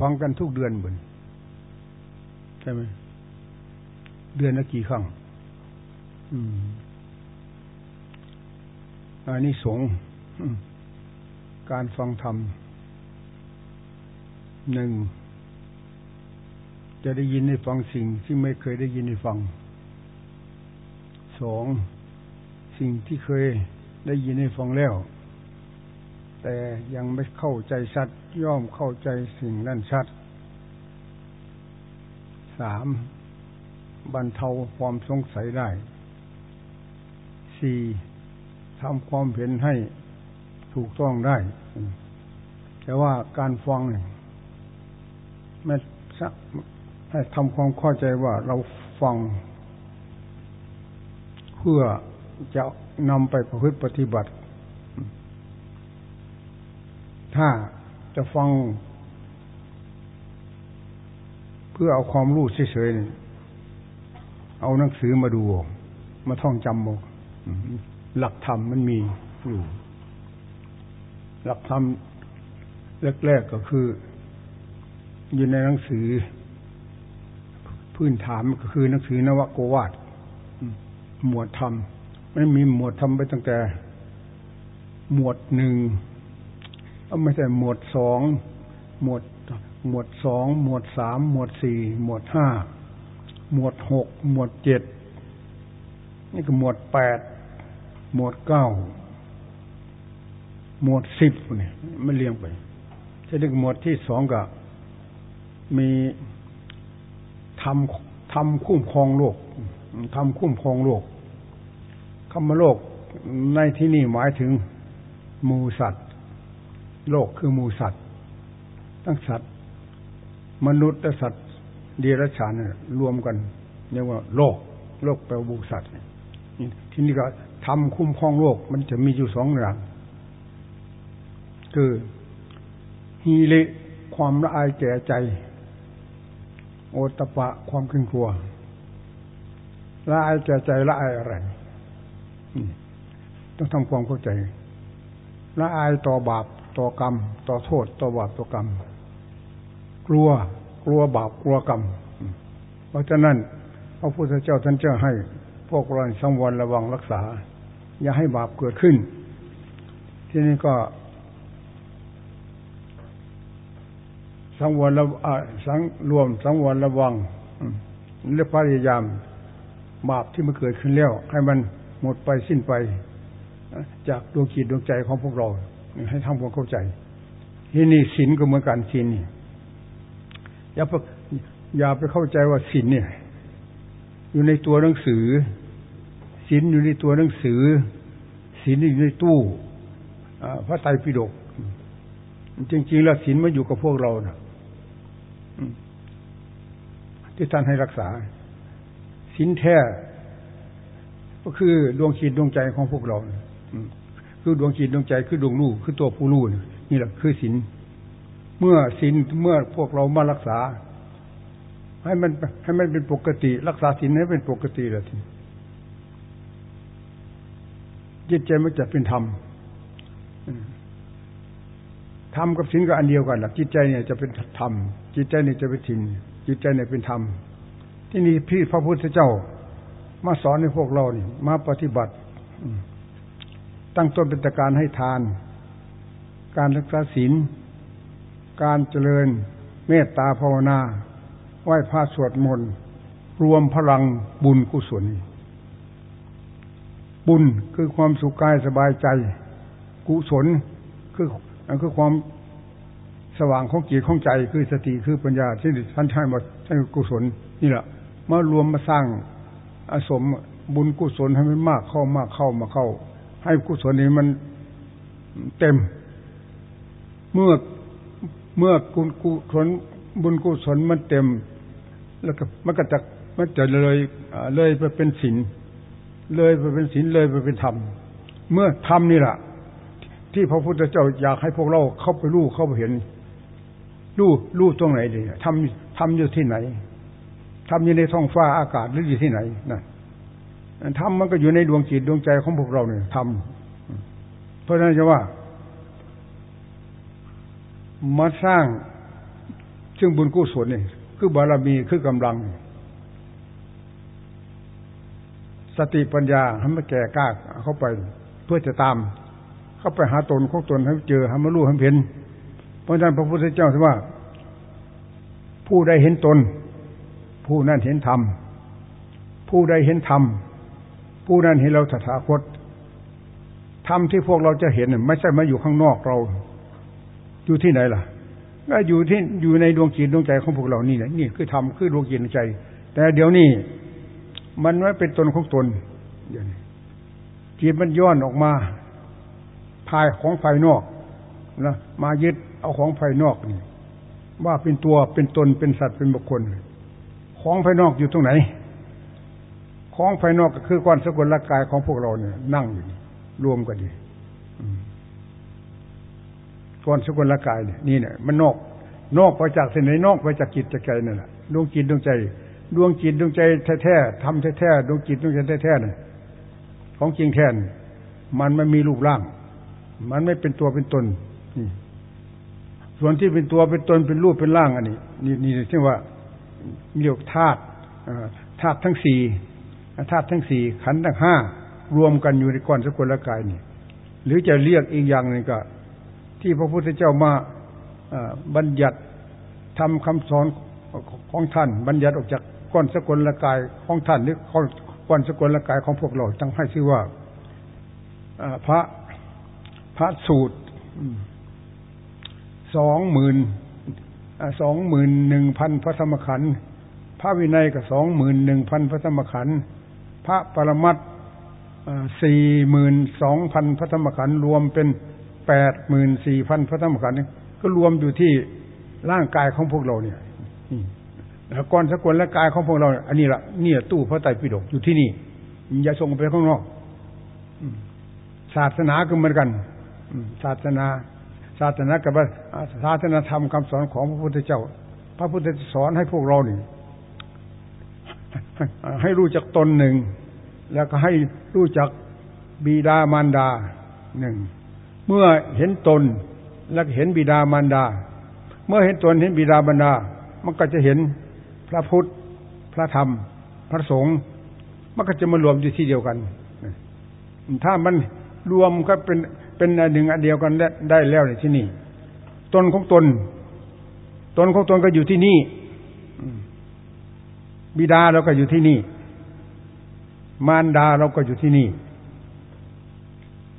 ฟังกันทุกเดือนเหมือนใช่ไหมเดือนละกี่ครั้งอืมอันนี้สงการฟังธรรมหนึ่งจะได้ยินได้ฟังสิ่งที่ไม่เคยได้ยินได้ฟังสองสิ่งที่เคยได้ยินได้ฟังแล้ว แต่ยังไม่เข้าใจชัด ย่อมเข้าใจสิ่งนั้นชัด สามบรรเทาความสงสัยได้ สี่ทำความเห็นให้ถูกต้องได้ แต่ว่าการฟังเนี่ยไม่ให้ทำความเข้าใจว่าเราฟัง เพื่อจะนำไปประพฤติปฏิบัติ ถ้าจะฟัง เพื่อเอาความรู้เฉยๆเอาหนังสือมาดู มาท่องจำบอกหลักธรรมมันมีอยู่หลักธรรมแรกๆก็คือ อยู่ในหนังสือ พื้นฐานก็คือหนังสือนวโกวาทหมวดธรรมไม่มีหมวดธรรมไปตั้งแต่ หมวดหนึ่ง ไม่ใช่หมวดสองหมวดหมวดสองหมวดสามหมวดสี่หมวดห้าหมวดหกหมวดเจ็ดนี่ก็หมวดแปดหมวดเก้าหมวดสิบเนี่ยมันเรียงไปจะดึงหมวดที่สองก็มีทำทำคุ้มครองโลกทำคุ้มครองโลกคำว่าโลกในที่นี่หมายถึงมูสัตว์ โลกคือมูสัตว์ทั้งสัตว์ มนุษย์และสัตว์เดรัจฉานรวมกันเรียกว่าโลก โลกแปลว่ามูสัตว์ที่นี่ก็ทำคุ้มครองโลกมันจะมีอยู่สองอย่างคือฮีเลความละอายแก่ใจ โอตปะความขึ้นกลัวละอายแก่ใจละอายอะไรต้องทำความเข้าใจละอายต่อบาป ต่อกรรม ต่อโทษ ต่อบาปต่อกรรม กลัวกลัวบาปกลัวกรรม เพราะฉะนั้นพระพุทธเจ้าท่านเจ้าให้ พวกเราสังวรระวังรักษา อย่าให้บาปเกิดขึ้น ที่นี่ก็สังวรระสังรวมสังวรระวังเรียกพยายามบาปที่มันเกิดขึ้นแล้ว ให้มันหมดไปสิ้นไป จากดวงจิตดวงใจของพวกเรา ให้ทำความเข้าใจ ที่นี่ศีลก็เหมือนกันศีลอย่าไปอย่าไปเข้าใจว่าศีลเนี่ย อยู่ในตัวหนังสือศีลอยู่ในตัวหนังสือศีลอยู่ในตู้พระไตรปิฎกจริงๆแล้วศีลมาอยู่กับพวกเรานะที่ท่านให้รักษาศีลแท้ก็คือดวงจิตดวงใจของพวกเรา คือดวงจิตดวงใจคือดวงรู้คือตัวผู้รู้นี่แหละคือศีลเมื่อศีลเมื่อพวกเรามารักษา ให้มันให้มันเป็นปกติ รักษาศีลให้เป็นปกติแล้วทีจิตใจมันจะเป็นธรรมธรรมกับศีลก็อันเดียวกันหลักจิตใจเนี่ยจะเป็นธรรมจิตใจเนี่ยจะเป็นศีลจิตใจเนี่ยเป็นธรรมที่นี่พี่พระพุทธเจ้า มาสอนให้พวกเราเนี่ยมาปฏิบัติ ตั้งต้นเป็นการให้ทาน การรักษาศีล การเจริญเมตตาภาวนา ไหว้พระสวดมนต์ รวมพลังบุญกุศล บุญคือความสุขกายสบายใจ กุศลคือคือความสว่างของจิตของใจคือสติคือปัญญาที่ท่านใช้มาท่านกุศลนี่แหละมารวมมาสร้างอาสมบุญกุศลให้มันมากเข้ามากเข้ามาเข้า ให้กุศลนี้มันเต็ม เมื่อเมื่อกุกุศลบุญกุศลมันเต็ม แล้วก็มันก็จะมันจะเลยเลยไปเป็นศีลเลยไปเป็นศีลเลยไปเป็นธรรม เมื่อธรรมนี่แหละที่พระพุทธเจ้าอยากให้พวกเราเข้าไปรู้เข้าไปเห็นรู้รู้ตรงไหนดีทำทำอยู่ที่ไหนทำอยู่ในท้องฟ้าอากาศหรืออยู่ที่ไหนนั่ นทำมันก็อยู่ในดวงจิตดวงใจของพวกเราเนี่ยทำเพราะนั้นจะว่า มาสร้างซึ่งบุญกุศลนี่คือบารมีคือกำลัง สติปัญญาให้มันแก่กล้าเข้าไป เพื่อจะตาม เข้าไปหาตนของตนให้เจอให้มันรู้ให้เห็น เพราะฉะนั้นพระพุทธเจ้าถือว่า ผู้ใดเห็นตน ผู้นั้นเห็นธรรมผู้ใดเห็นธรรม ผู้นั้นเห็นเราตถาคตธรรมที่พวกเราจะเห็นไม่ใช่มาอยู่ข้างนอกเรา อยู่ที่ไหนล่ะก็อยู่ที่อยู่ในดวงจิตดวงใจของพวกเรานี่แหละนี่คือธรรมคือดวงจิตดวงใจ แต่เดี๋ยวนี้มันไม่เป็นตนของตนเดี๋ยวนี้จิตมันย้อนออกมาภายของภายนอกนะมายึดเอาของภายนอกนี่ว่าเป็นตัวเป็นตนเป็นสัตว์เป็นบุคคล ของภายนอกอยู่ตรงไหน ของภายนอกก็คือก้อนสกุลร่างกายของพวกเราเนี่ย นั่งอยู่รวมกันดีก้อนสกุลร่างกายเนี่ยนี่เนี่ยมันนอก นอกไปจากสิ่งไหนนอกไปจากจิตจากใจนั่นแหละดวงจิตดวงใจ ดวงจิตดวงใจแท้ๆทำแท้ๆดวงจิตดวงใจแท้ๆเนี่ยของจริงแท้มันไม่มีรูปร่าง มันไม่เป็นตัวเป็นตนส่วนที่เป็นตัวเป็นตนเป็นรูปเป็นร่างอันนี้ นี่นี่เรียกว่าเรียกธาตุธาตุทั้งสี่ ธาตุทั้งสี่ขันธ์ทั้งห้ารวมกันอยู่ในก้อนสกุลกายนี่ หรือจะเรียกอีกอย่างหนึ่งก็ ที่พระพุทธเจ้ามาบัญญัติทำคำสอนของท่าน บัญญัติออกจากก้อนสกุลกายของท่านหรือก้อนสกุลกายของพวกเราตั้งให้ชื่อว่าพระพระสูตรสองหมื่นสองหมื่นหนึ่งพันพระธรรมขันธ์พระวินัยก็สองหมื่นหนึ่งพันพระธรรมขันธ์ พระปรมัตสี่หมื่นสองพันพระธรรมขันธ์รวมเป็นแปดหมื่นสี่พันพระธรรมขันธ์ก็รวมอยู่ที่ร่างกายของพวกเราเนี่ยแล้วก้อนสกุลและกายของพวกเรา อันนี้ละเนี่ยตู้พระไตรปิฎกอยู่ที่นี่อย่าส่งไปข้างนอกศาสนาก็เหมือนกันศาสนา ศาสนากับศาสนาธรรมคำสอนของพระพุทธเจ้า พระพุทธเจ้าสอนให้พวกเรานี่ ให้รู้จักตนหนึ่ง แล้วก็ให้รู้จักบิดามารดาหนึ่ง เมื่อเห็นตนแล้วเห็นบิดามารดา เมื่อเห็นตนเห็นบิดามารดา มันก็จะเห็นพระพุทธ พระธรรม พระสงฆ์ มันก็จะมารวมอยู่ที่เดียวกัน ถ้ามันรวมก็เป็นเป็นอันหนึ่งอันเดียวกันได้แล้วในที่นี่ ตนของตน ตนของตนก็อยู่ที่นี่ บิดาเราก็อยู่ที่นี่ มารดาเราก็อยู่ที่นี่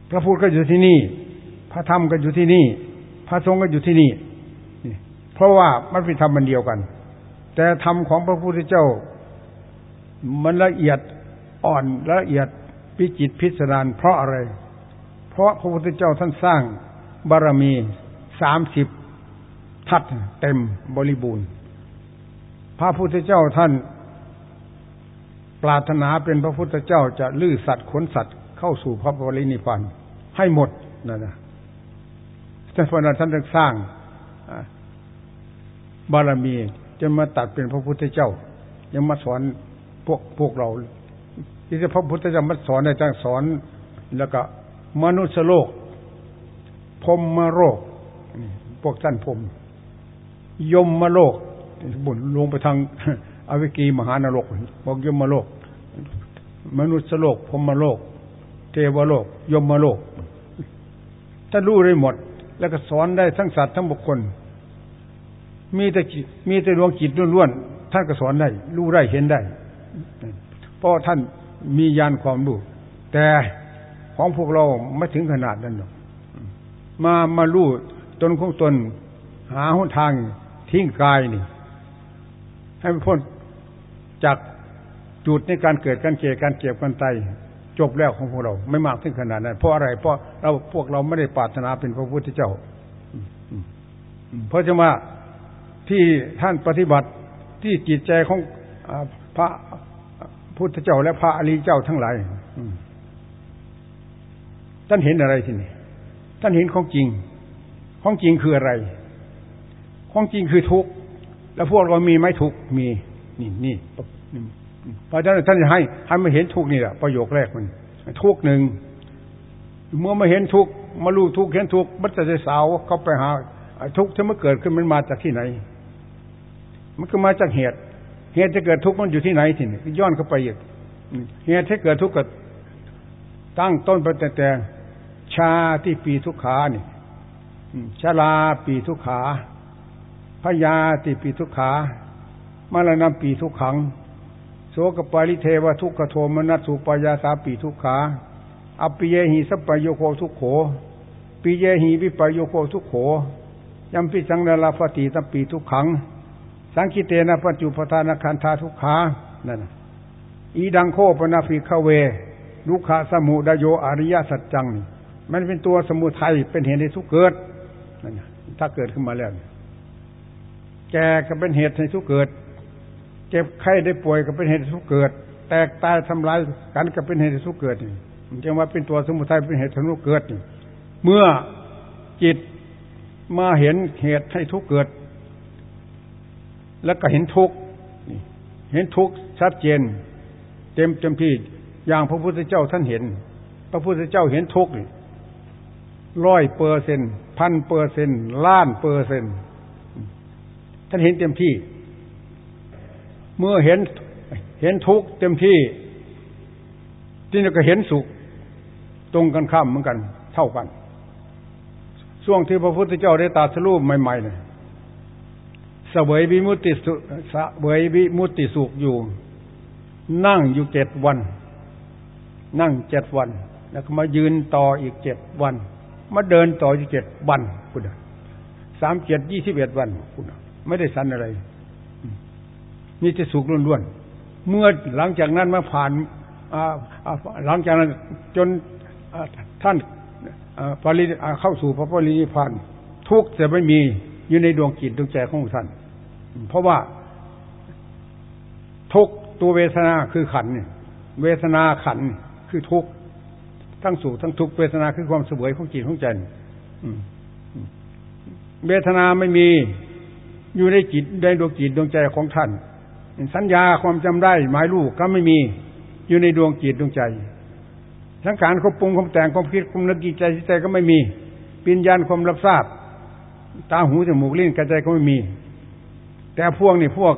พระพุทธก็อยู่ที่นี่ พระธรรมก็อยู่ที่นี่ พระสงฆ์ก็อยู่ที่นี่ เพราะว่ามันเป็นธรรมมันเดียวกัน แต่ธรรมของพระพุทธเจ้า มันละเอียดอ่อนละเอียดพิจิตพิสดารเพราะอะไร เพราะพระพุทธเจ้าท่านสร้างบารมีสามสิบทัดเต็มบริบูรณ์ พระพุทธเจ้าท่าน ปรารถนาเป็นพระพุทธเจ้าจะลื้อสัตว์ขนสัตว์เข้าสู่พระบริณิพพานให้หมดนั่นนะท่านพระนันท่านสร้างบารมีจะมาตัดเป็นพระพุทธเจ้า ยังมาสอนพวกพวกเรา ที่จะพระพุทธเจ้ามาสอนในจ้างสอนแล้วก็ มนุษย์โลกพรมมโลกพวกท่านพรมยมมโลกบุญลงไปทาง อวิกีมหานรกบอกยมโลก มนุษย์โลกพรมโลก เทวโลก ยมโลกท่านรู้ได้หมด แล้วก็สอนได้ทั้งสัตว์ทั้งบุคคล มีแต่มีแต่ดวงจิตล้วนๆท่านก็สอนได้ รู้ได้เห็นได้ เพราะท่านมียานความรู้แต่ของพวกเราไม่ถึงขนาดนั้นหรอกมามารู้ตนของตน หาหนทางทิ้งกายนี่ ให้มันพ้น จากจุดในการเกิดการเกการเก็บการตายจบแล้วของพวกเรา ไม่มากถึงขนาดนั้นเพราะอะไร เพราะเราพวกเราไม่ได้ปรารถนาเป็นพระพุทธเจ้าเพราะจะมาที่ท่านปฏิบัติที่จิตใจของพระพุทธเจ้าและพระอริยเจ้าทั้งหลายท่านเห็นอะไรที่นี่ท่านเห็นของจริง ของจริงคืออะไร ของจริงคือทุกข์แล้วพวกเรามีไหมทุกข์มี นี่นี่พระเจ้าท่านจะให้ให้มาเห็นทุกนี่แหละประโยคแรกมันทุกหนึ่งเมื่อมาเห็นทุกมารู้ทุกเห็นทุกมันจะสาวเข้าไปหาทุกที่มันเกิดขึ้นมันมาจากที่ไหน มันก็มาจากเหตุ เหตุจะเกิดทุกข์มันอยู่ที่ไหนทีนี้ย้อนเข้าไปอีกเหตุที่เกิดทุกข์ก็ตั้งต้นไปแต่แต่ชาที่ปีทุกขานี่ชาลาปีทุกขาพยาติปีทุกขา มรณะปีทุกขัง โสกปาริเทวทุกขโทมนัสสุปยาสาปีทุกขาอปิเยหิสัปโยโคทุกโขปีเยหิวิปโยโคทุกโขยัมปิจฉังนะ ละภะติตัมปิ ทุกขัง สังขิตเตนะปัญจุปาทานักขันธาทุกขานั่นอิทังโข ปะนะ ภิกขะเว ทุกขะสะมุทะโย อะริยะสัจจังนี่มันเป็นตัวสมุทัยเป็นเหตุให้ทุกข์เกิดนั่นถ้าเกิดขึ้นมาแล้วแก่ก็เป็นเหตุให้ทุกข์เกิด เจ็บไข้ได้ป่วยก็เป็นเหตุทุกข์เกิด แตกตายทำลายกันก็เป็นเหตุทุกข์เกิดนี่จึงว่าเป็นตัวสมุทัยเป็นเหตุให้ทุกข์เกิดนี่เมื่อจิตมาเห็นเหตุให้ทุกข์เกิด แล้วก็เห็นทุกข์เห็นทุกข์ชัดเจน เต็มเต็มที่อย่างพระพุทธเจ้าท่านเห็น พระพุทธเจ้าเห็นทุกข์ร้อยเปอร์เซ็นต์พันเปอร์เซ็นต์ล้านเปอร์เซ็นต์ท่านเห็นเต็มที่ เมื่อเห็นเห็นทุกข์เต็มที่ ที่นี่ก็เห็นสุข ตรงกันข้ามเหมือนกัน เท่ากัน ช่วงที่พระพุทธเจ้าได้ตรัสรู้ใหม่ๆเนี่ยสวยวิมุติสุสวยวิมุตติสุขอยู่ นั่งอยู่เจ็ดวัน นั่งเจ็ดวัน แล้วก็มายืนต่ออีกเจ็ดวัน มาเดินต่ออีกเจ็ดวันคุณสามเจ็ดยี่สิบเอ็ดวันคุณไม่ได้สันอะไร มีแต่สุขล้วนๆเมื่อหลังจากนั้นมาผ่านหลังจากนั้นจนท่านปริเข้าสู่พระปรินิพานทุกจะไม่มีอยู่ในดวงจิตดวงใจของท่าน เพราะว่าทุกตัวเวทนาคือขันเนี่ยเวทนาขันคือทุกทั้งสู่ทั้งทุกเวทนาคือความเสวยของจิตของใจเวทนาไม่มีอยู่ในจิตในดวงจิตดวงใจของท่าน สัญญาความจำได้ หมายลูกก็ไม่มีอยู่ในดวงจิตดวงใจสังขารควบปรุงความแต่งความคิดความนึกจิตใจจิตใจก็ไม่มีปิญญาณความรับทราบ ตาหูจมูกลิ้นกระใจก็ไม่มี แต่พวกนี่พวก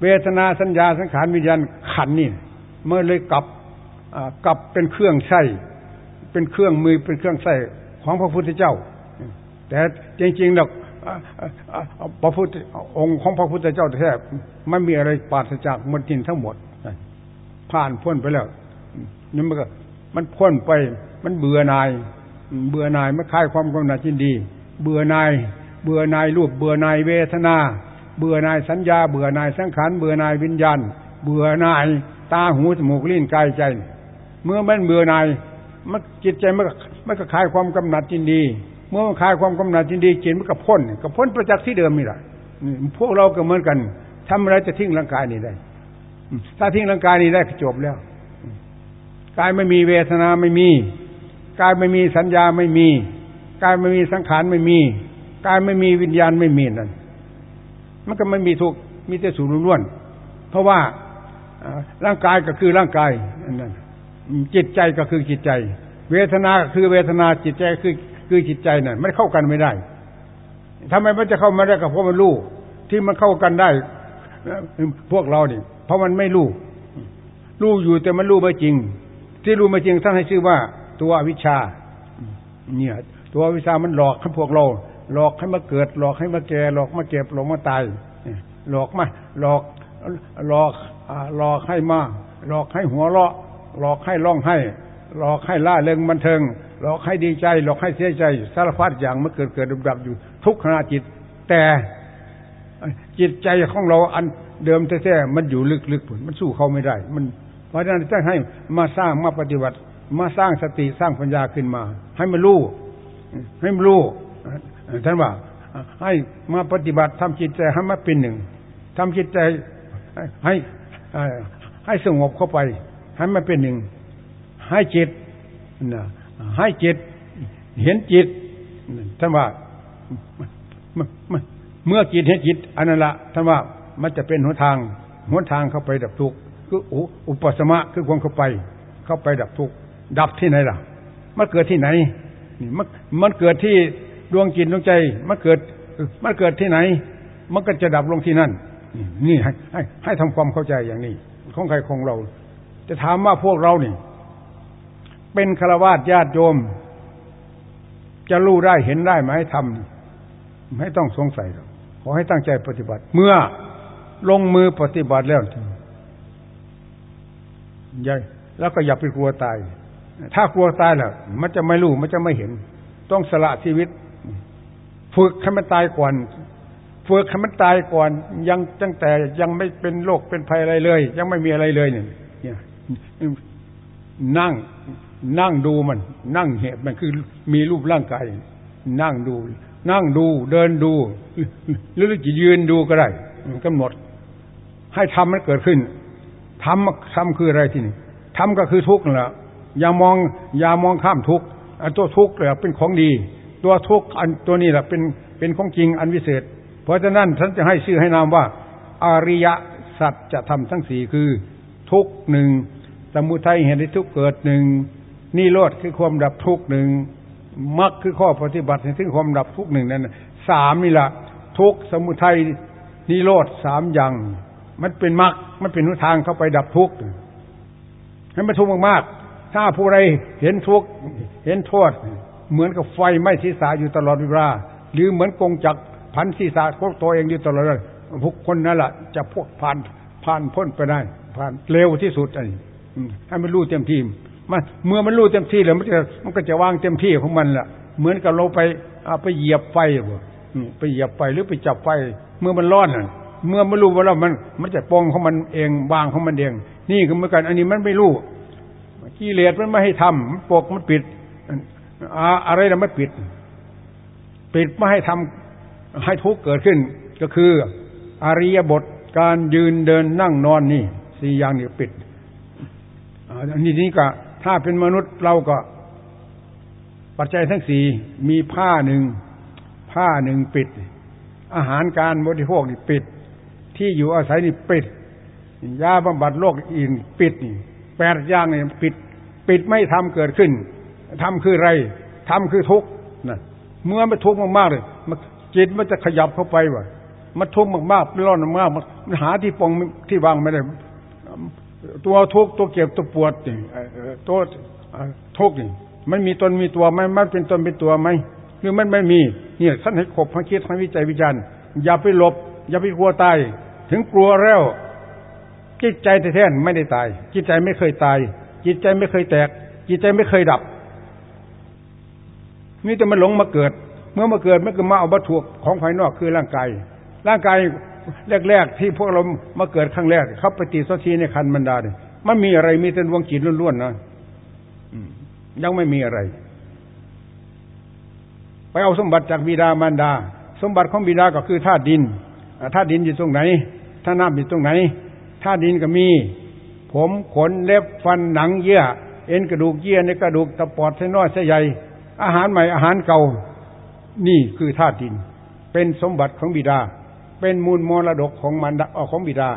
เวทนาสัญญาสังขารวิญญาณขันนี่เมื่อเลยกลับกลับเป็นเครื่องใช้เป็นเครื่องมือเป็นเครื่องใช้ของพระพุทธเจ้า แต่จริงๆแล้ว พระพุทธองค์ของพระพุทธเจ้าแท้ไม่มีอะไรปราศจากมรดินทั้งหมดผ่านพ้นไปแล้วนี่มันก็ มันพ้นไป มันเบื่อนาย เบื่อนายไม่คลายความกำหนัดยินดี เบื่อนาย เบื่อนายรูป เบื่อนายเวทนา เบื่อนายสัญญา เบื่อนายสังขาร เบื่อนายวิญญาณ เบื่อนายตาหูจมูกลิ้นกายใจ เมื่อมันเบื่อนายมันจิตใจมันมันก็คลายความกำหนัดยินดี เมื่อคลายความกำหนัดยินดีจิตมันก็พ้นก็พ้นประจักษ์ที่เดิมนี่แหละพวกเราก็เหมือนกันทำอะไรจะทิ้งร่างกายนี้ได้ถ้าทิ้งร่างกายนี้ได้ก็จบแล้วกายไม่มีเวทนาไม่มีกายไม่มีสัญญาไม่มีกายไม่มีสังขารไม่มีกายไม่มีวิญญาณไม่มีนั่นมันก็ไม่มีทุกมีแต่สูญล้วนเพราะว่าร่างกายก็คือร่างกายนั่นจิตใจก็คือจิตใจ เวทนาคือเวทนาจิตใจคือ คือจิตใจนั่นไม่เข้ากันไม่ได้ทำไมมันจะเข้ามาได้กับพวกมันรู้ที่มันเข้ากันได้ พวกเราเนี่ยเพราะมันไม่รู้รู้อยู่แต่มันรู้ไม่จริง ที่รู้มาจริงท่านให้ชื่อว่า ตัววิชา เนี่ย ตัววิชามันหลอกให้พวกเรา หลอกให้มาเกิด หลอกให้มาแก่ หลอกมาเก็บหลอกมาตายหลอกมาหลอกหลอกหลอกให้มาหลอกให้หัวเราะ หลอกให้ร้องให้ หลอกให้ล่าเริงบันเทิง หลอกให้ดีใจหลอกให้เสียใจสารพัดอย่างมันเกิดเกิดดับดับอยู่ ทุกขณะจิต แต่จิตใจของเราอันเดิมแท้ๆมันอยู่ลึกๆผลมันสู้เขาไม่ได้ มันเพราะฉะนั้นต้องให้มาสร้างมาปฏิบัติ มาสร้างสติสร้างปัญญาขึ้นมา ให้มันรู้ให้มันรู้ท่านว่า ให้มาปฏิบัติทำจิตใจให้มาเป็นหนึ่งทำจิตใจให้ให้สงบเข้าไป ให้มาเป็นหนึ่ง ให้จิต ให้จิต เห็นจิตท่านว่าเมื่อจิตเห็นจิตอันนั้นละท่านว่ามันจะเป็นหนทางหนทางเข้าไปดับทุกข์คืออุปสมะคือความเข้าไป เข้าไปดับทุกข์ดับที่ไหนล่ะ มันเกิดที่ไหนนี่มันมันเกิดที่ดวงจิตดวงใจ มันเกิด มันเกิดที่ไหน มันก็จะดับลงที่นั่น นี่ให้ให้ให้ทำความเข้าใจอย่างนี้ของใครของเรา จะถามว่าพวกเราเนี่ย เป็นฆราวาสญาติโยม จะรู้ได้เห็นได้ไหมทำไม่ต้องสงสัยหรอกขอให้ตั้งใจปฏิบัติ เมื่อลงมือปฏิบัติแล้วย่าแล้วก็อย่าไปกลัวตาย ถ้ากลัวตายแล้วมันจะไม่รู้มันจะไม่เห็น ต้องสละชีวิต ฝึกให้มันตายก่อนฝึกให้มันตายก่อน ยังตั้งแต่ยังไม่เป็นโรคเป็นภัยอะไรเลย ยังไม่มีอะไรเลยเนี่ยนั่ง นั่งดูมัน นั่งเหตุมันคือมีรูปร่างกายนั่งดู นั่งดูเดินดู หรือจะยืนดูก็ได้กำหนด ให้ทำมันเกิดขึ้นทำทำคืออะไรที่นี่ทำก็คือทุกข์นั่นแหละอย่ามอง อย่ามองข้ามทุกข์ตัวทุกข์เลยเป็นของดี ตัวทุกข์อันตัวนี้แหละเป็นเป็นของจริงอันวิเศษ เพราะฉะนั้นฉันจะให้ชื่อให้นามว่า อาริยสัจจะทำทั้งสี่คือ ทุกหนึ่งสมุทัยเห็นทุกเกิดหนึ่ง นิโรธคือความดับทุกหนึ่งมรรคคือข้อปฏิบัติถึงความดับทุกหนึ่งนั้นสามนี่แหละทุกสมุทัยนิโรธสามอย่าง มันเป็นมรรคมันเป็นทางเข้าไปดับทุกข์ให้มันทุกข์มากๆ ถ้าผู้ใดเห็นทุกข์เห็นโทษ เหมือนกับไฟไหม้ศีรษะอยู่ตลอดเวลาหรือเหมือนกงจักพันศีรษะพวกตัวเองอยู่ตลอดเลยพวกคนนั่นแหละจะพวกผ่านผ่านพ้นไปได้ผ่านเร็วที่สุดไอ้ให้มันรู้เต็มที่มั นเมื่อมันรู้เต็มที่แล้วมันจะมันก็จะวางเต็มที่ของมันแหละเหมือนกับเราไปเอาไปเหยียบไฟบ่ไปเหยียบไฟหรือไปจับไฟ เมื่อมันร้อนน่ะเมื่อไม่รู้ว่าเรามันมันจะปองของมันเองวางของมันเอง นี่ก็เหมือนกันอันนี้มันไม่รู้กิเลสมันไม่ให้ทำมันปกมันปิดอะไรเราไม่ปิด ปิดไม่ให้ทำให้ทุกข์เกิดขึ้น ก็คืออริยบทการยืนเดินนั่งนอนนี่สี่อย่างนี้ปิดอันนี้นี่ก็ ถ้าเป็นมนุษย์เราก็ ปัจจัยทั้งสี่มีผ้าหนึ่งผ้าหนึ่งปิด อาหารการบริโภคนี่ปิด ที่อยู่อาศัยนี่ปิดยาบำบัดโรคอื่นปิดนี่แปดอย่างนี่ปิด ปิดไม่ทำเกิดขึ้นทำคืออะไรทำคือทุกข์นะเมื่อมันทุกข์มากๆเลยจิตมันจะขยับเข้าไปว่ะมันทุกข์มากๆร้อนมากมันหาที่ปองที่วางไม่ได้ ตัวทุกตัวเก็บตัวปวดนี่ตัวทุกนี่มันมีตนมีตัวไหมมันเป็นตนเป็นตัวไหมหรือมันไม่มีเนี่ยท่านให้ขบให้คิดให้วิจัยวิจารณ์อย่าไปหลบ อย่าไปกลัวตาย ถึงกลัวแล้วจิตใจแท้ๆไม่ได้ตาย จิตใจไม่เคยตาย จิตใจไม่เคยแตก จิตใจไม่เคยดับนี่จะมันหลงมาเกิด เมื่อมาเกิดมันก็มาเอาวัตถุของภายนอกคือร่างกาย ร่างกาย แรก ๆ ที่พวกเรามาเกิดครั้งแรกเขาปตีสัทีในคันบรรดาเนี่ยมันมีอะไรมีแต่ดวงจิตล้วนๆนะยังไม่มีอะไร ไปเอาสมบัติจากบิดามารดา สมบัติของบิดาก็คือธาตุดินธาตุดินอยู่ตรงไหนธาตุน้ำอยู่ตรงไหนธาตุดินก็มี ผมขนเล็บฟันหนังเยื่อ เอ็นกระดูกเยื่อในกระดูกตะปอดเส้นน้อยเส้นใหญ่ อาหารใหม่อาหารเก่า นี่คือธาตุดิน เป็นสมบัติของบิดา เป็นมูลมรดกของมันดาของบิดา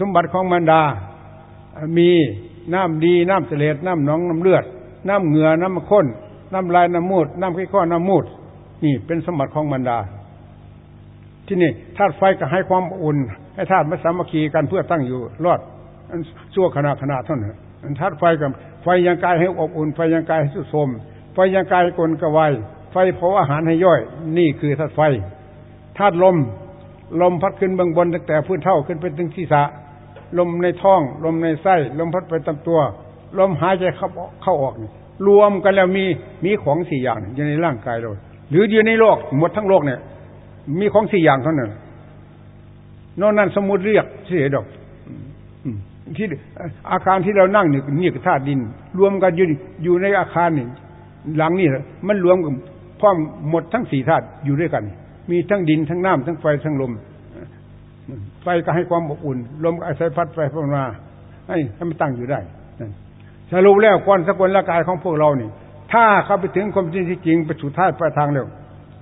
สมบัติของมันดา มีน้ำดีน้ำเสลดน้ำหนองน้ำเลือด น้ำเหงื่อน้ำข้น น้ำลายน้ำมูด น้ำขี้ข้อน้ำมูด นี่เป็นสมบัติของมันดา ที่นี่ธาตุไฟก็ให้ความอุ่น ให้ธาตุมาสามัคคีกันเพื่อตั้งอยู่รอดชั่วขณะขณะเท่านั้นธาตุไฟกับไฟยังกายให้อบอุ่น ไฟยังกายให้สุดโทมไฟยังกายกลกระวายไฟเผาอาหารให้ย่อย นี่คือธาตุไฟธาตุลม ลมพัดขึ้นเบื้องบนตั้งแต่พื้นเท่าขึ้นไปถึงศีรษะ ลมในท้อง ลมในไส้ ลมพัดไปตามตัว ลมหายใจเข้าเข้าออกรวมกันแล้วมีมีของสี่อย่างอยู่ในร่างกายเราหรืออยู่ในโลกหมดทั้งโลกเนี่ย มีของสี่อย่างเท่านั้นนอกนั้นสมมติเรียกเสียดอกที่อาคารที่เรานั่งเนี่นี่คือธาตุดิน รวมกันอยู่อยู่ในอาคารนี่หลังนี่มันรวมกันพร้อมหมดทั้งสี่ธาตุอยู่ด้วยกัน มีทั้งดินทั้งน้ำทั้งไฟทั้งลม ไฟก็ให้ความอบอุ่น ลมอาศัยพัดไฟพัดมาให้ให้มันตั้งอยู่ได้สรุปแล้วก่อนสกุลร่างกายของพวกเรานี่ ถ้าเข้าไปถึงความจริงที่จริงไปสู่ธาปลายทางแล้ว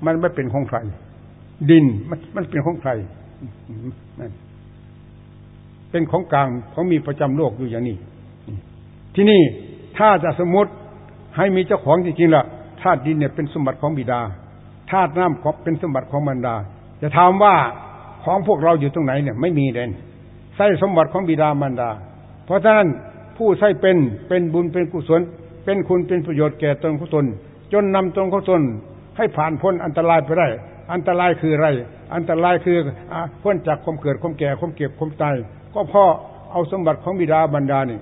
มันไม่เป็นของใคร ดินมันมันเป็นของใครเป็นของกลางของมีประจำโลกอยู่อย่างนี้ ที่นี่ถ้าจะสมมติให้มีเจ้าของจริงๆล่ะธาตุดินเนี่ยเป็นสมบัติของบิดา ธาตุน้ำเป็นสมบัติของบรรดา จะถามว่าของพวกเราอยู่ตรงไหนเนี่ย ไม่มีเด่นใส่สมบัติของบิดามารดา เพราะฉะนั้นผู้ใส่เป็นเป็นบุญเป็นกุศล เป็นคุณเป็นประโยชน์แก่ตนของตนจนนำตนของตนให้ผ่านพ้นอันตรายไปได้ อันตรายคืออะไร อันตรายคือพ้นจากความเกิดความแก่ความเก็บความตายก็เพราะเอาสมบัติของบิดาบรรดานี่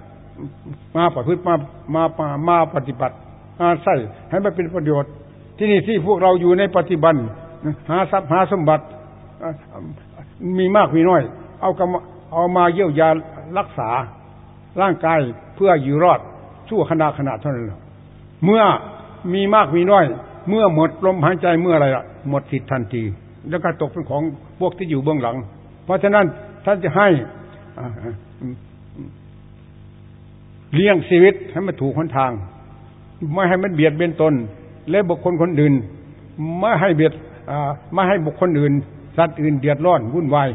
มาประพฤติมามามามาปฏิบัติมาใส่ให้มันเป็นประโยชน์ ที่นี่ที่พวกเราอยู่ในปฏิบัติหาทรัพย์หาสมบัติ มีมากมีน้อย เอากเอามาเยี่ยวยารักษา ร่างกายเพื่ออยู่รอดชั่วขณะขณะเท่านั้นเมื่อมีมากมีน้อย เมื่อหมดลมหายใจเมื่ออะไรละหมดสิทธิ์ทันที แล้วก็ตกเป็นของพวกที่อยู่เบื้องหลัง เพราะฉะนั้นท่านจะให้เลี้ยงชีวิตให้มันถูกหนทาง ไม่ให้มันเบียดเบียนตน และบุคคลคนอื่นไม่ให้เบียดไม่ให้บุคคลอื่น สัตว์อื่นเดือดร้อนวุ่นวาย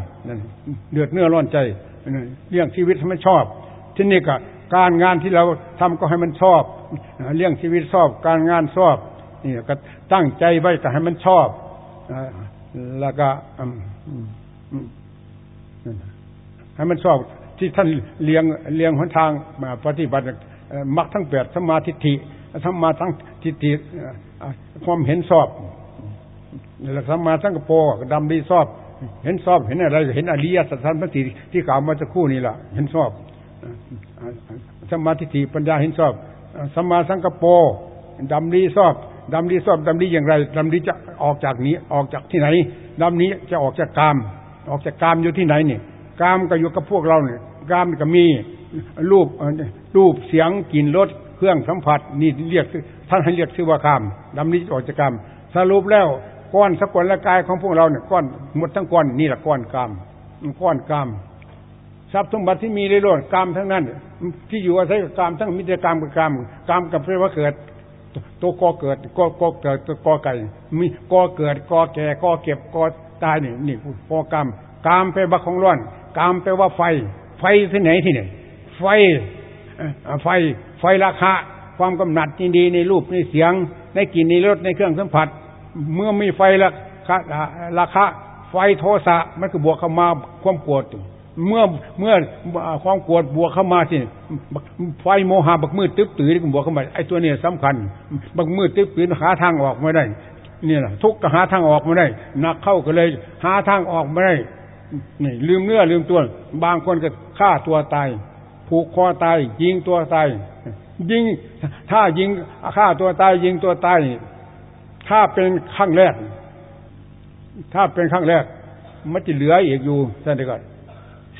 เดือดเนื้อร้อนใจเลี้ยงชีวิตให้มันชอบที่นี่ก็การงานที่เราทำก็ให้มันชอบเลี้ยงชีวิตชอบ การงานชอบนี่ก็ตั้งใจไว้ก็ให้มันชอบแล้วก็ให้มันชอบที่ท่านเลี้ยงเลี้ยงหนทางมาปฏิบัติมักทั้งแปดสมาธิิสมาทั้ง ทิฏฐิความเห็นชอบแล้วสมาทั้งกโปดำดีชอบ เห็นชอบ เห็นอะไรเห็นอริยสัจธรรมติที่กล่าวมาจะคู่นี่แหละเห็นชอบสมาธิฏฐิปัญญาเห็นชอบสมาสังกโปดำดีชอบดำดีชอบดำดีอย่างไรดำดีจะออกจากนี้ออกจากที่ไหนดำนี้จะออกจากกาม ออกจากกามอยู่ที่ไหนนี่กามก็อยู่กับพวกเราเนี่ยกามก็มีรูปรูปเสียงกลิ่นรสเครื่องสัมผัสนี่เรียก ท่านให้เรียกชื่อว่ากามดำนี้ออกจากกามสรุปแล้วก้อนสกุลละกายของพวกเราเนี่ยก้อนหมดทั้งก้อนนี่แหละก้อนกามก้อนกามทรัพย์สมบัติที่มีในโลกกามทั้งนั้น ที่อยู่อาศัยกับกามทั้งมิตรกามกับกามกามกับเรียกว่าเกิดตัวกอเกิดกอกอเกิดกอไก่มีกอเกิดกอแก่กอเก็บกอตายนี่นี่กอกามกามแปลว่าของร้อนกามแปลว่าไฟ ไฟที่ไหนที่ไหน ไฟไฟไฟราคา ความกำหนัดยินดีในรูปในเสียง ในกลิ่นในรสในเครื่องสัมผัส เมื่อมีไฟราคาราคาไฟโทสะมันก็บวกเข้ามาความโกรธเมื่อเมื่อความโกรธบวกเข้ามาสิไฟโมหะบักมืดตึ๊บตื้อที่บวกเข้ามาไอ้ตัวนี้สำคัญบักมืดตึ๊บตื้อหาทางออกไม่ได้นี่แหละทุกข์ก็หาทางออกไม่ได้นักเข้าก็เลย หาทางออกไม่ได้นี่ลืมเนื้อลืมตัว บางคนก็ฆ่าตัวตายผูกคอตายยิงตัวตาย ยิง ถ้ายิงฆ่าตัวตายยิงตัวตายถ้าเป็นครั้งแรก ถ้าเป็นครั้งแรก มันจะเหลืออีกอยู่ท่านเด็ก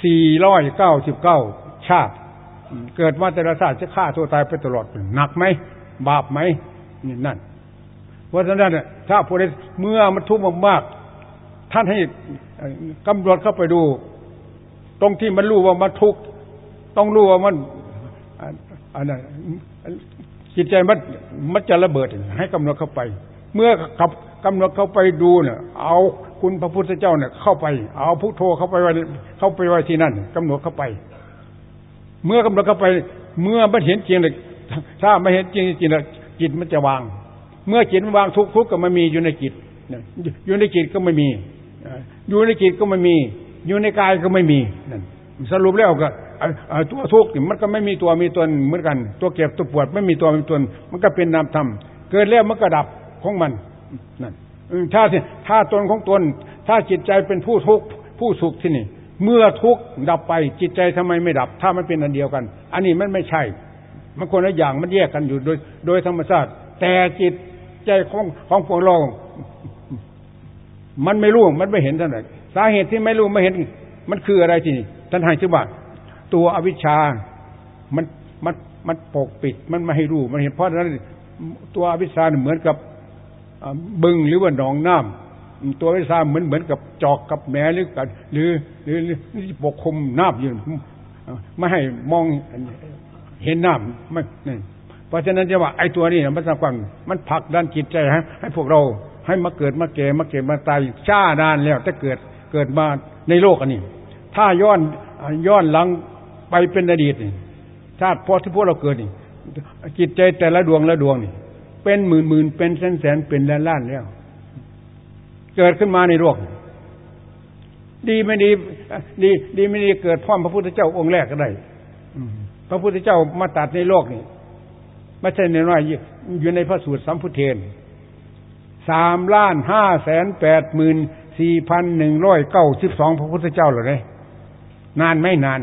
สี่ร้อยเก้าสิบเก้าชาติ เกิดมาแต่ละชาติจะฆ่าตัวตายไปตลอดหนักไหมบาปไหมนี่นั่นเพราะฉะนั้นถ้าผู้ใดเมื่อมันทุกข์มากๆท่านให้กำหนดเข้าไปดู ตรงที่มันรู้ว่ามันทุกข์ต้องรู้ว่ามัน อันนั้นจิตใจมันมันจะระเบิดให้กำหนดเข้าไป เมื่อกับกำหนดเข้าไปดูเนี่ยเอาคุณพระพุทธเจ้าเนี่ยเข้าไป เอาพุทโธเข้าไปไว้เข้าไปไว้ที่นั่นกำหนดเข้าไป เมื่อกำหนดเข้าไป เมื่อมันเห็นจริงเลยถ้าไม่เห็นจริงจริงจิตมันจะวาง เมื่อจิตมันวางทุกทุกก็มันมีอยู่ในจิตอยู่ในจิตก็ไม่มี อยู่ในจิตก็ไม่มี อยู่ในกายก็ไม่มีนั่นสรุปแล้วก็ ตัวทุกข์มันก็ไม่มีตัวมีตนเหมือนกัน ตัวเก็บตัวปวดไม่มีตัวมีตน มันก็เป็นนามธรรมเกิดแล้วมันก็ดับของมันนั่นถ้าถ้าตนของตน ถ้าจิตใจเป็นผู้ทุกข์ผู้สุขที่นี่ เมื่อทุกข์ดับไปจิตใจทำไมไม่ดับ ถ้ามันเป็นอันเดียวกัน อันนี้มันไม่ใช่ มันคนละอย่างมันแยกกันอยู่โดย โดยธรรมชาติ แต่จิตใจของของพวกเรา มันไม่รู้ มันไม่เห็นท่านไหนสาเหตุที่ไม่รู้ไม่เห็น มันคืออะไรที่นี่ท่านให้ชื่อว่า ตัวอวิชชา มันมันมันปกปิดมันไม่ให้รู้มันเห็นเพราะฉะนั้นตัวอวิชชาเหมือนกับบึงหรือว่าหนองน้ำตัวอวิชชาเหมือนเหมือนกับจอกกับแหนหรือกับหรือหรือปกคลุมน้ำอยู่ไม่ให้มองเห็นน้ำไม่เพราะฉะนั้นจะว่าไอ้ตัวนี้มันสำคัญมันผลักดันจิตใจให้ให้พวกเราให้มาเกิดมาแก่มาเก็บมาตายช้านานแล้วถ้าเกิดเกิดมาในโลกอันนี้ ถ้าย้อนย้อนหลัง ไปเป็นอดีตนี่ชาติพอที่พวกเราเกิดนี่จิตใจแต่ละดวงละดวงนี่ เป็นหมื่นหมื่นเป็นแสนแสนเป็นล้านล้านแล้ว เกิดขึ้นมาในโลกดีไม่ดี ดี ดีไม่ดีเกิดพ่อพระพุทธเจ้าองค์แรกก็ได้พระพุทธเจ้ามาตัดในโลกนี่ไม่ใช่ในน้อยอยู่ในพระสูตรสัมพุทเทนสามล้านห้าแสนแปดหมื่นสี่พันหนึ่งร้อยเก้าสิบสองพระพุทธเจ้าเหรอเนี่ยนานไม่นาน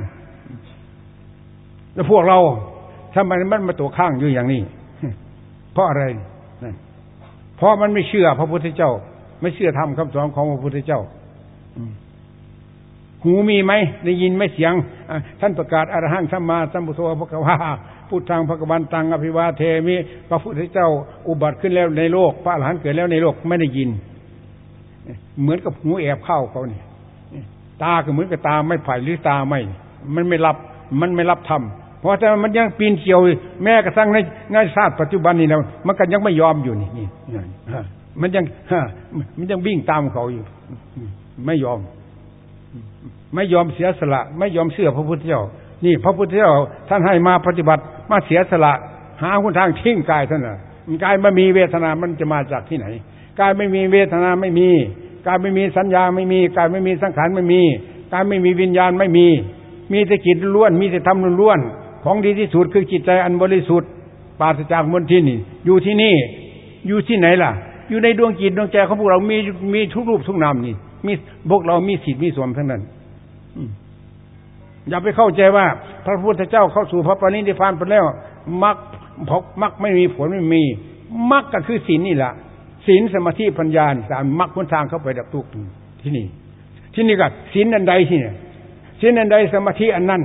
แล้วพวกเราทำไมมันมาตัวข้างอยู่อย่างนี้ เพราะอะไรเพราะมันไม่เชื่อพระพุทธเจ้า ไม่เชื่อธรรมคำสอนของพระพุทธเจ้าหูมีไหมได้ยินไหมเสียง ท่านประกาศอรหังสัมมาสัมพุทโธพระกวาพุทธังพระกวันตังอภิวาเทมิพระพุทธเจ้า อุบัติขึ้นแล้วในโลก พระอรหันต์เกิดแล้วในโลกไม่ได้ยิน เหมือนกับหูแอบเข้าเขาเนี่ยตาก็เหมือนกับตาไม่ไผ่หรือตาไม่ มันไม่รับ มันไม่รับธรรม เพราะฉะนั้นมันยังปีนเกี่ยว แม้กระทั่งในในชาติปัจจุบันนี่นะมันก็ยังไม่ยอมอยู่นี่นี่มันยังมันยังวิ่งตามเขาอยู่ ไม่ยอม ไม่ยอมเสียสละ ไม่ยอมเชื่อพระพุทธเจ้า นี่ พระพุทธเจ้าท่านให้มาปฏิบัติ มาเสียสละ หาคนทางทิ้งกายท่านน่ะกายไม่มีเวทนามันจะมาจากที่ไหนกายไม่มีเวทนาไม่มีกายไม่มีสัญญาไม่มีกายไม่มีสังขารไม่มีกายไม่มีวิญญาณไม่มี มีแต่จิตล้วน มีแต่ธรรมล้วน ของดีที่สุดคือจิตใจอันบริสุทธิ์ปราศจากมลทินนี่ อยู่ที่นี่ อยู่ที่ไหนล่ะ อยู่ในดวงจิตดวงใจของพวกเรามีมีทุกรูปทุกนามนี่ มีพวกเรามีสิทธิ์มีส่วนทั้งนั้นอย่าไปเข้าใจว่า พระพุทธเจ้าเข้าสู่พระปณิธิพานไปแล้วมักพกมักไม่มีผลไม่มีมักก็คือศีลนี่แหละศีลสมาธิปัญญาสามมรรคผลทางเข้าไปดับทุกข์ที่นี่ ที่นี่ก็ศีลอันใดที่เนี่ยศีลอันใดสมาธิอันนั้น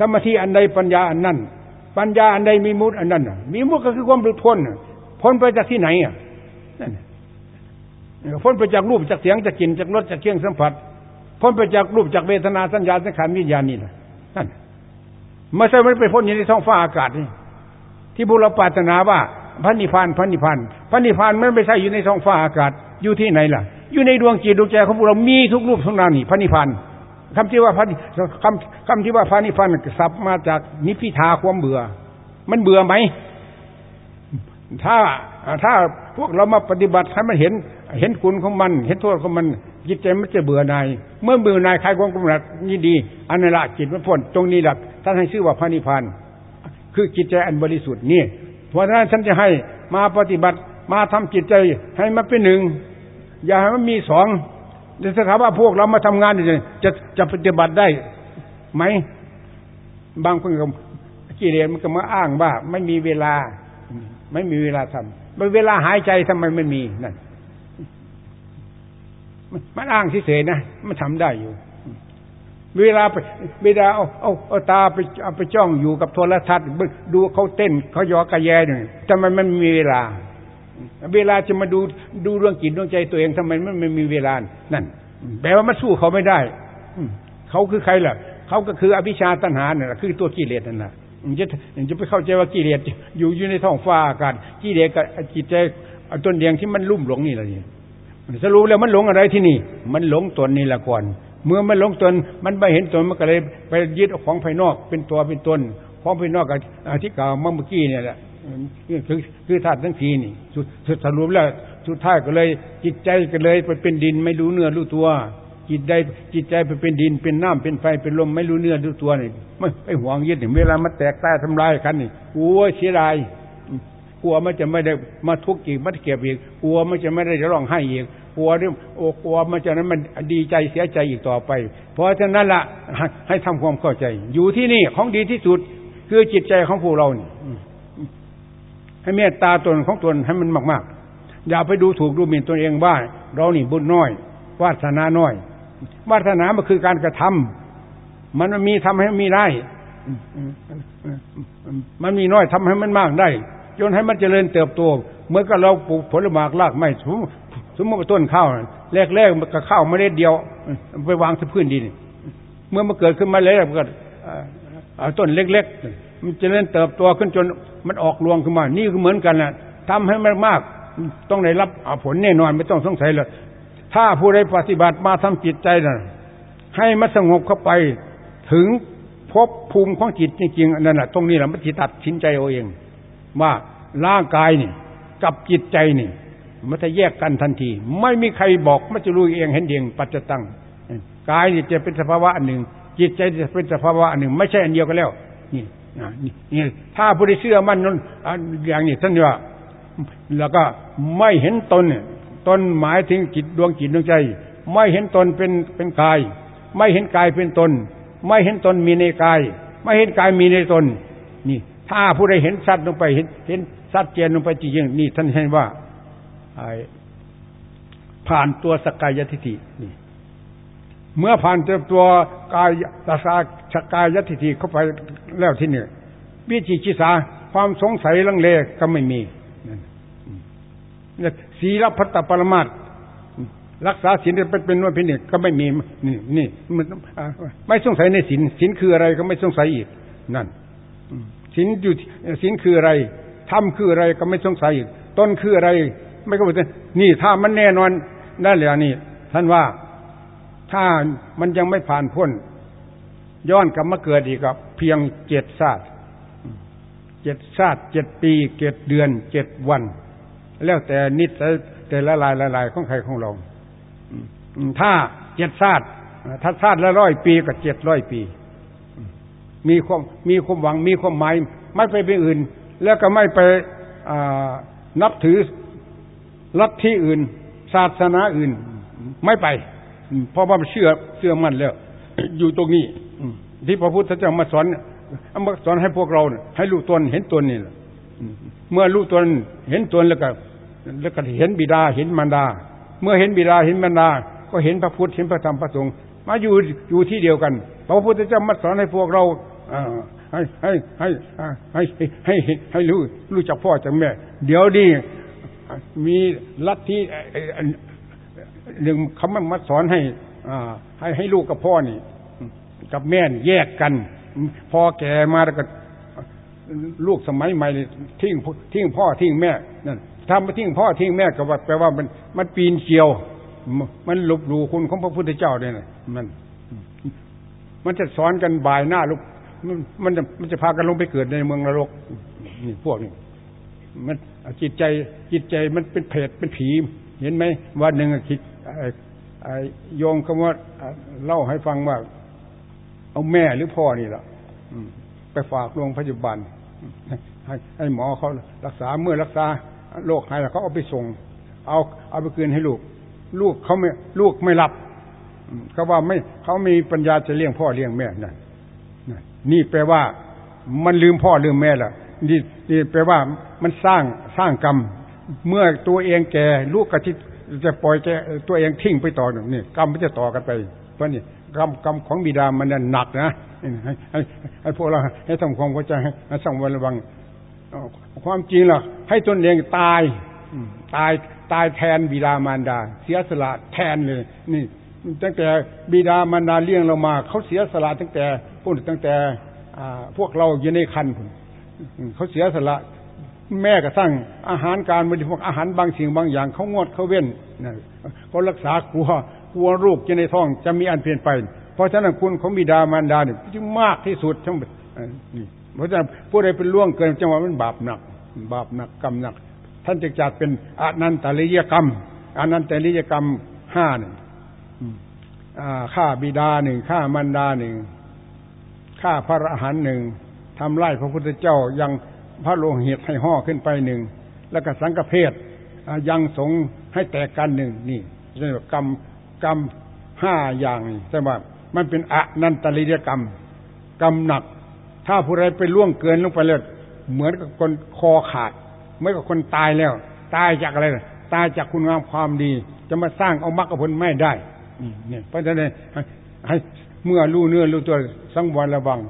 สมาธิอันใดปัญญาอันนั้น ปัญญาอันใดมีมุตอันนั้นมีมุตก็คือความหลุดพ้นพ้นไปจากที่ไหนอะนั่นพ้นไปจากรูปจากเสียงจากกลิ่นจากรสจากเครื่องสัมผัสพ้นไปจากรูปจากเวทนาสัญญาสังขารวิญญาณนี่นะนั่นไม่ใช่ไม่ไปพ้นอยู่ในท้องฟ้าอากาศนี่ที่บุรปาถนาว่าพระนิพพานพระนิพพานพระนิพพานมันไม่ใช่อยู่ในท้องฟ้าอากาศอยู่ที่ไหนล่ะ อยู่ในดวงจิตดวงใจของพวกเรามีทุกรูปทุกนามนี่พระนิพพาน คำที่ว่าพระคำคำที่ว่าพระนิพพานสับมาจากนิพิทาความเบื่อ มันเบื่อไหมถ้าถ้าพวกเรามาปฏิบัติให้มันเห็น เห็นคุณของมัน เห็นโทษของมันจิตใจมันจะเบื่อนายเมื่อเบื่อนายใครความกำหนัดนี่ดี อันนั้นละจิตมันพ้นตรงนี้แหละท่านให้ชื่อว่าพระนิพพานคือจิตใจอันบริสุทธิ์นี่เพราะฉะนั้นฉันจะให้มาปฏิบัติมาทำจิตใจให้มันเป็นหนึ่งอย่าให้มันมีสอง จะถามว่าพวกเรามาทำงานจะจะปฏิบัติได้ไหมบางคนก็กิเลสมันก็มาอ้างว่า ไม่มีเวลา ไม่มีเวลาทำเวลาหายใจทำไมไม่มีนั่นมันอ้างเฉยๆนะมันทำได้อยู่ เวลาไปเวลาเอาเอาเอาตาไปเอาไปจ้องอยู่กับโทรทัศน์ดูเขาเต้นเขายอกระแยเนี่ยทำไมมันมีเวลา เวลาจะมาดูดูเรื่องจิตดวงใจตัวเองทำไมมันไม่มีเวลา นั่นแปลว่ามันสู้เขาไม่ได้เขาคือใครล่ะเขาก็คืออภิชาตัณหาเนี่ยคือตัวกิเลสนั่นนะจะจะไปเข้าใจว่ากิเลสอยู่อยู่ในท้องฟ้าอากาศกิเลสกับจิตใจต้นเดียงที่มันลุ่มหลงนี่แหละนี่สรุปแล้วมันหลงอะไรที่นี่ มันหลงตนนี่ละก่อนเมื่อมันหลงตนมันไม่เห็นตนมันก็เลยไปยึดของภายนอกเป็นตัวเป็นตนของภายนอกกับที่กล่าวเมื่อกี้เนี่ยแหละ คือคือธาตุทั้งทีนี่สุดสรุปแล้วสุดท้ายก็เลย จิตใจก็เลยไปเป็นดินไม่รู้เนื้อรู้ตัวจิตใจจิตใจไปเป็นดินเป็นน้ำเป็นไฟเป็นลมไม่รู้เนื้อรู้ตัวนี่ไม่ไปห่วงยึดเวลามันแตกตายทำลายกันนี่กลัวเสียดายกลัวมันจะไม่ได้มาทุกข์อีกมันเก็บอีกกลัวมันจะไม่ได้ร้องไห้อีกกลัวด้วยโอ้กลัวมันจะนั้นมันดีใจเสียใจอีกต่อไป เพราะฉะนั้นละให้ทำความเข้าใจ อยู่ที่นี่ของดีที่สุด คือจิตใจของพวกเรานี่ ให้เมตตาตนของตนให้มันมาก ๆ อย่าไปดูถูกดูหมิ่นตัวเองว่าเรานี่บุญน้อย วาสนาน้อย วาสนามันคือการกระทำมันมีทำให้มีได้มันมีน้อยทำให้มันมากได้ จนให้มันเจริญเติบโตเมื่อกับเราปลูกผลไม้รากไม้สมมติต้นข้าวแรกๆมันก็ข้าวเมล็ดเดียว ไปวางที่พื้นดินเมื่อมันเกิดขึ้นมาแล้วมันก็ต้นเล็กๆ มันจะเล่นเติบโตขึ้นจนมันออกรวงขึ้นมา นี่ก็เหมือนกันนะทำให้มันมากต้องได้รับผลแน่นอนไม่ต้องสงสัยเลยถ้าผู้ใดปฏิบัติมาทำจิตใจนะให้มันสงบเข้าไปถึงพบภูมิของจิตจริงๆนั่นแหละตรงนี้แหละมันจิตตัดสินใจเอาเอง ว่าร่างกายนี่ กับจิตใจนี่ มันจะแยกกันทันที ไม่มีใครบอกมันจะรู้เองเห็นเองปัจจตังกายนี่จะเป็นสภาวะอันหนึ่งจิตใจจะเป็นสภาวะอันหนึ่ง ไม่ใช่อันเดียวกันแล้วนี่ นี่ถ้าผู้ใดเชื่อมั่นนั้นอย่างนี้ท่านว่า แล้วก็ไม่เห็นตนตนหมายถึงจิตดวงจิตดวงใจ ไม่เห็นตนเป็นเป็นกาย ไม่เห็นกายเป็นตน ไม่เห็นตนมีในกาย ไม่เห็นกายมีในตน นี่ ถ้าผู้ใดเห็นสัตว์ลงไปเห็นเห็นสัตว์เจนลงไปจริงๆนี่ท่านให้ว่าผ่านตัวสกายทิฏฐินี่ เมื่อผ่านเตัวกายตาสาสกายทิฏฐิเข้าไปแล้วที่หนี่วิจิกิสาความสงสัยลังเลก็ไม่มีศีลพัตตปรมาตรักษาศีลเป็นเป็นนวดเป็นเนี่ยก็ไม่มีนี่นี่ไม่สงสัยในศีลศีลคืออะไรก็ไม่สงสัยอีกนั่นศีลอยู่ศีลคืออะไรธรรมคืออะไรก็ไม่สงสัยอีกต้นคืออะไร ไม่ก็บอกนี่ถ้ามันแน่นอนนั่นแหละนี่ท่านว่า ถ้ามันยังไม่ผ่านพ้น ย้อนกลับมาเกิดอีกกับ เพียงเจ็ดชาติเจ็ดชาติเจ็ดปีเจ็ดเดือนเจ็ดวัน แล้วแต่นิดแต่ละลายละลายของใครของเราถ้าเจ็ดชาติถ้าชาติละร้อยปีก็เจ็ดร้อยปี มีความมีความหวังมีความหมายไม่ไปเป็นอื่น แล้วก็ไม่ไปนับถือลัทธิอื่น ศาสนาอื่น ไม่ไป เพราะว่าเชื่อเชื่อมั่นแล้ว อยู่ตรงนี้ที่พระพุทธเจ้ามาสอนมาสอนให้พวกเราให้รู้ตนเห็นตนนี่เมื่อรู้ตนเห็นตนแล้วก็แล้วก็เห็นบิดาเห็นมารดา เมื่อเห็นบิดาเห็นมารดา ก็เห็นพระพุทธเห็นพระธรรมพระสงฆ์มาอยู่อยู่ที่เดียวกัน พระพุทธเจ้ามาสอนให้พวกเราให้ให้ให้ให้ให้ให้รู้รู้จักพ่อจากแม่ เดี๋ยวนี้มีลัทธิ หนึ่องเขามาสอนให้ให้ให้ลูกกับพ่อนี่ กับแม่แยกกัน พอแก่มาแล้วก็ลูกสมัยใหม่ทิ้งทิ้งพ่อทิ้งแม่นั่นถ้ามาทิ้งพ่อทิ้งแม่ก็แปลว่ามันมันปีนเกียว มันหลบหลูคุณของพระพุทธเจ้าเนี่ยมันมันจะสอนกันบ่ายหน้าลูกมันจะมันจะพากันลงไปเกิดในเมืองนรกนี่พวกนี้มันจิตใจจิตใจมันเป็นเพศเป็นผี เห็นไหมวันหนึ่งคิด โยงคำว่าเล่าให้ฟังว่าเอาแม่หรือพ่อนี่แหละไปฝากโรงพยาบาลให้ให้หมอเขารักษาเมื่อรักษาโรคหายแล้วเขาเอาไปส่ง เอาเอาไปคืนให้ลูก ลูกเขาไม่ลูกไม่รับเขาว่าไม่เขามีปัญญาจะเลี้ยงพ่อเลี้ยงแม่นั่นนี่แปลว่า มันลืมพ่อลืมแม่ละนี่นี่แปลว่ามันสร้างสร้างกรรม เมื่อตัวเองแก่ลูกกระทิ จะปล่อยแกตัวเองทิ้งไปต่อหนึ่งนี่กรรมมันจะต่อกันไป เพราะนี่กรรมกรรมของบิดามันหนักนะให้ให้พวกเราให้ทำความเข้าใจให้ส่งวันระวังความจริงล่ะ ให้ตนเองตายตายตายแทนบิดามารดา เสียสละแทนเลย นี่ ตั้งแต่บิดามารดาเลี้ยงเรามาเขาเสียสละตั้งแต่พูดตั้งแต่พวกเราอยู่ในคันเขาเสียสละ แม่ก็สร้างอาหารการบริโภคอาหารบางสิ่งบางอย่างเขางดเขาเว้นนะเขารักษากลัวกลัวลูกจะในท้องจะมีอันเปลี่ยนไป เพราะฉะนั้นคุณของบิดามารดาเนี่ยจึงมากที่สุดทั้งนี่เพราะฉะนั้นผู้ใดเป็นล่วงเกินจังหวะมันบาปหนัก บาปหนักกรรมหนัก ท่านจะจัดเป็นอนันตริยกรรมอนันตริยกรรมห้าหนึ่งฆ่าบิดาหนึ่งฆ่ามารดาหนึ่งฆ่าพระอรหันต์หนึ่งทำไล่พระพุทธเจ้ายัง พระโลหิตให้ห่อขึ้นไปหนึ่งแล้วก็สังกเพศยังสงให้แตกกันหนึ่งนี่เรียกว่ากรรมกรรมห้าอย่างนี่แต่ว่ามันเป็นอนันตริยกรรม กรรมหนัก ถ้าผู้ใดไปล่วงเกินลงไปเลยเหมือนกับคนคอขาดเหมือนกับคนตายแล้ว ตายจากอะไรตายจากคุณงามความดี จะมาสร้างเอามรรคผลไม่ได้นี่เพราะฉะนั้นให้เมื่อรู้เนื้อรู้ตัวสังวรระวัง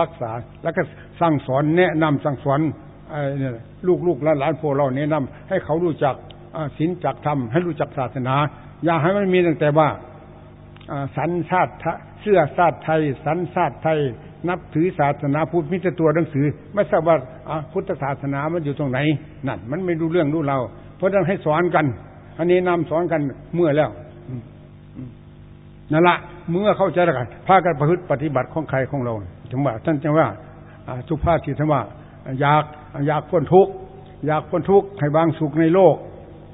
รักษา แล้วก็สั่งสอนแนะนำสั่งสอนลูกลูกหลานพวกเราแนะนำให้เขารู้จักศีลจักธรรมให้รู้จักศาสนา อย่าให้มันมีตั้งแต่ว่าสันชาติเสื้อชาติไทย สันชาติไทย นับถือศาสนาพุทธมิตรตัวหนังสือ ไม่ทราบว่าพุทธศาสนามันอยู่ตรงไหนนั่นมันไม่รู้เรื่องรู้เรา เพราะฉะนั้นให้สอนกัน อันนี้นำสอนกันเมื่อแล้วนั่นละเมื่อเข้าใจแล้วกันพากันประพฤติปฏิบัติของใครของเรา ถึงว่าท่านจึงว่าสุภาษิตว่า อยากอยากพ้นทุกข์อยากพ้นทุกข์ให้บางสุขในโลก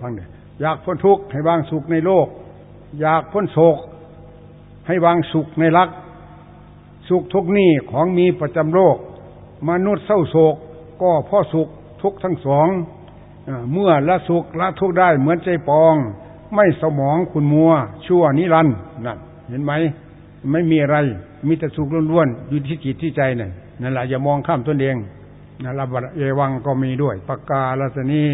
ฟังเดอยากพ้นทุกข์ให้บางสุขในโลก อยากพ้นโศก ให้วางสุขในรัก สุขทุกนี้ของมีประจำโลก มนุษย์เศร้าโศก ก็พ่อสุขทุกทั้งสองเมื่อละสุขละทุกได้เหมือนใจปอง ไม่สมองคุณมัว ชั่วนิรันดร์นั่นเห็นไหม ไม่มีอะไร มีแต่สุขล้วนๆอยู่ที่จิตที่ใจนั่นนั่นแหละอย่ามองข้ามตนเองนะระบัดเอวังก็มีด้วยปากกาลัสนี